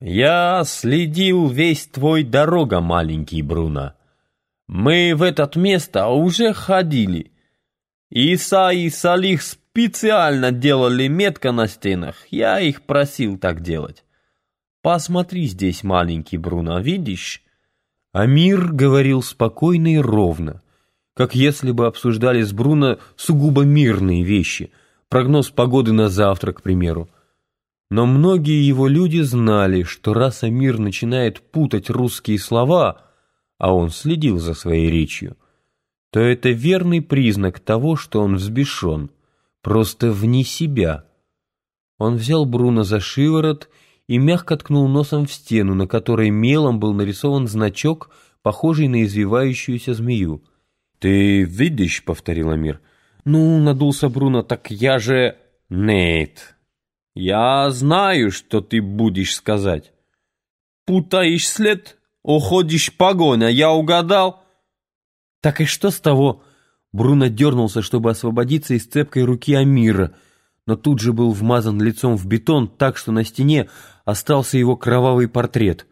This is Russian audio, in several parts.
«Я следил весь твой дорога, маленький Бруно. Мы в это место уже ходили. Иса и Салих специально делали метка на стенах. Я их просил так делать. Посмотри здесь, маленький Бруно, видишь?» Амир говорил спокойно и ровно, как если бы обсуждали с Бруно сугубо мирные вещи, прогноз погоды на завтра, к примеру. Но многие его люди знали, что раз Амир начинает путать русские слова, а он следил за своей речью, то это верный признак того, что он взбешен, просто вне себя. Он взял Бруно за шиворот и мягко ткнул носом в стену, на которой мелом был нарисован значок, похожий на извивающуюся змею. «Ты видишь?» — повторил Амир. «Ну, надулся Бруно, так я же...» «Нет, я знаю, что ты будешь сказать. Путаешь след, уходишь погоня, я угадал. Так и что с того? Бруно дернулся, чтобы освободиться из цепкой руки Амира, но тут же был вмазан лицом в бетон так, что на стене остался его кровавый портрет.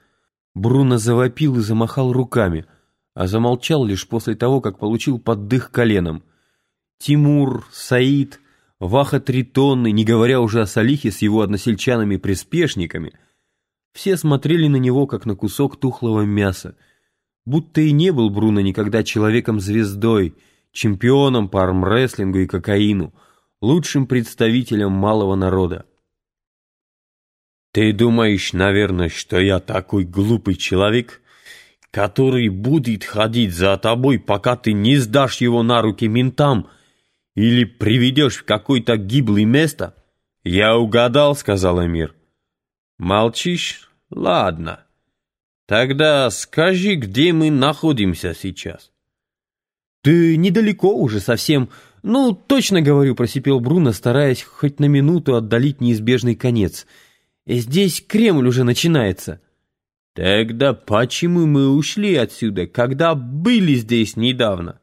Бруно завопил и замахал руками, а замолчал лишь после того, как получил поддых коленом. Тимур, Саид, Ваха три тонны, не говоря уже о Салихе с его односельчанами-приспешниками, все смотрели на него, как на кусок тухлого мяса, будто и не был Бруно никогда человеком-звездой, чемпионом по армрестлингу и кокаину, лучшим представителем малого народа. «Ты думаешь, наверное, что я такой глупый человек, который будет ходить за тобой, пока ты не сдашь его на руки ментам?» Или приведешь в какое-то гиблое место?» «Я угадал», — сказал Эмир. «Молчишь? Ладно. Тогда скажи, где мы находимся сейчас?» «Ты недалеко уже совсем. Ну, точно говорю», — просипел Бруно, стараясь хоть на минуту отдалить неизбежный конец. «Здесь Кремль уже начинается». «Тогда почему мы ушли отсюда, когда были здесь недавно?»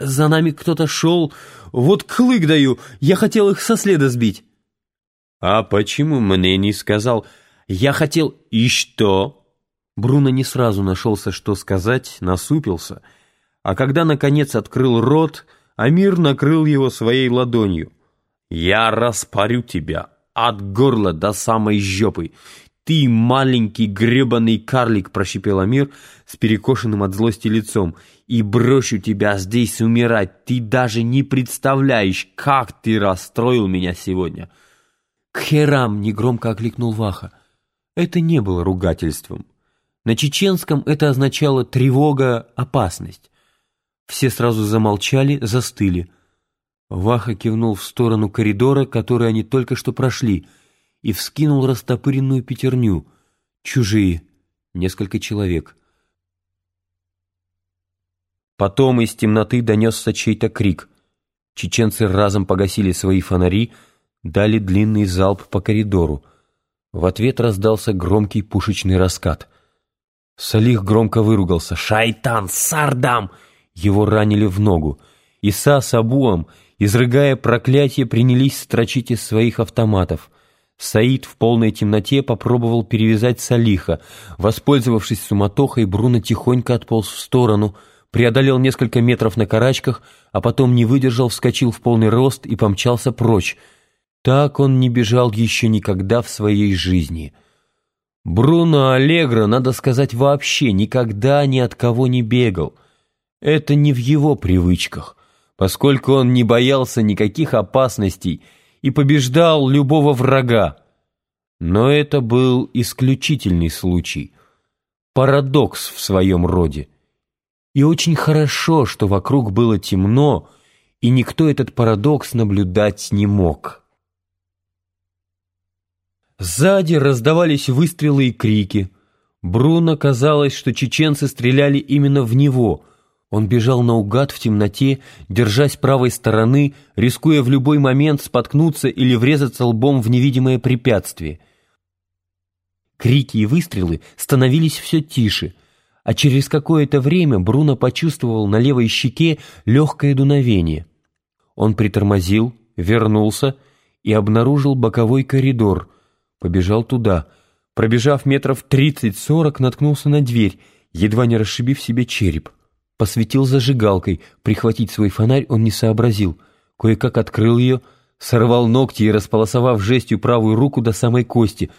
За нами кто-то шел. Вот клык даю, я хотел их со следа сбить. А почему мне не сказал? Я хотел... И что? Бруно не сразу нашелся, что сказать, насупился. А когда, наконец, открыл рот, Амир накрыл его своей ладонью. «Я распорю тебя от горла до самой жопы. «Ты маленький гребаный карлик!» — прошипел Амир с перекошенным от злости лицом. «И брошу тебя здесь умирать! Ты даже не представляешь, как ты расстроил меня сегодня!» «К херам!» — негромко окликнул Ваха. Это не было ругательством. На чеченском это означало тревога, опасность. Все сразу замолчали, застыли. Ваха кивнул в сторону коридора, который они только что прошли — и вскинул растопыренную пятерню. Чужие. Несколько человек. Потом из темноты донесся чей-то крик. Чеченцы разом погасили свои фонари, дали длинный залп по коридору. В ответ раздался громкий пушечный раскат. Салих громко выругался. «Шайтан! Сардам!» Его ранили в ногу. Иса с Абуом, изрыгая проклятие, принялись строчить из своих автоматов. Саид в полной темноте попробовал перевязать Салиха. Воспользовавшись суматохой, Бруно тихонько отполз в сторону, преодолел несколько метров на карачках, а потом не выдержал, вскочил в полный рост и помчался прочь. Так он не бежал еще никогда в своей жизни. Бруно Аллегро, надо сказать, вообще никогда ни от кого не бегал. Это не в его привычках, поскольку он не боялся никаких опасностей — и побеждал любого врага. Но это был исключительный случай, парадокс в своем роде. И очень хорошо, что вокруг было темно, и никто этот парадокс наблюдать не мог. Сзади раздавались выстрелы и крики. Бруно казалось, что чеченцы стреляли именно в него — он бежал наугад в темноте, держась правой стороны, рискуя в любой момент споткнуться или врезаться лбом в невидимое препятствие. Крики и выстрелы становились все тише, а через какое-то время Бруно почувствовал на левой щеке легкое дуновение. Он притормозил, вернулся и обнаружил боковой коридор, побежал туда. Пробежав метров тридцать-сорок, наткнулся на дверь, едва не расшибив себе череп. Посветил зажигалкой, прихватить свой фонарь он не сообразил. Кое-как открыл ее, сорвал ногти и, располосовав жестью правую руку до самой кости.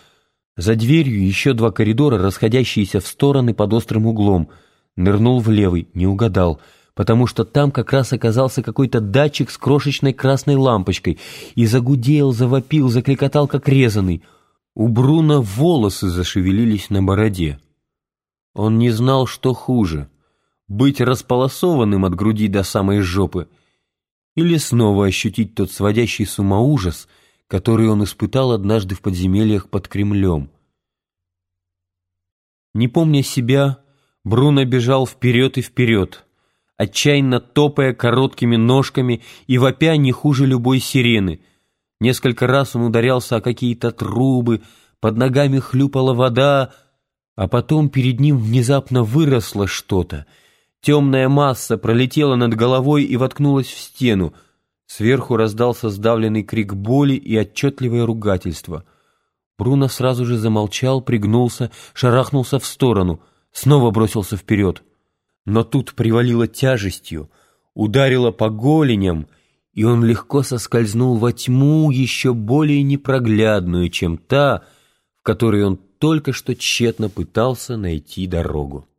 За дверью еще два коридора, расходящиеся в стороны под острым углом. Нырнул в левый, не угадал, потому что там как раз оказался какой-то датчик с крошечной красной лампочкой и загудел, завопил, закликотал, как резанный. У Бруна волосы зашевелились на бороде. Он не знал, что хуже — быть располосованным от груди до самой жопы или снова ощутить тот сводящий с ума ужас — который он испытал однажды в подземельях под Кремлем. Не помня себя, Бруно бежал вперед и вперед, отчаянно топая короткими ножками и вопя не хуже любой сирены. Несколько раз он ударялся о какие-то трубы, под ногами хлюпала вода, а потом перед ним внезапно выросло что-то. Темная масса пролетела над головой и воткнулась в стену — Сверху раздался сдавленный крик боли и отчетливое ругательство. Бруно сразу же замолчал, пригнулся, шарахнулся в сторону, снова бросился вперед. Но тут привалило тяжестью, ударило по голеням, и он легко соскользнул во тьму, еще более непроглядную, чем та, в которой он только что тщетно пытался найти дорогу.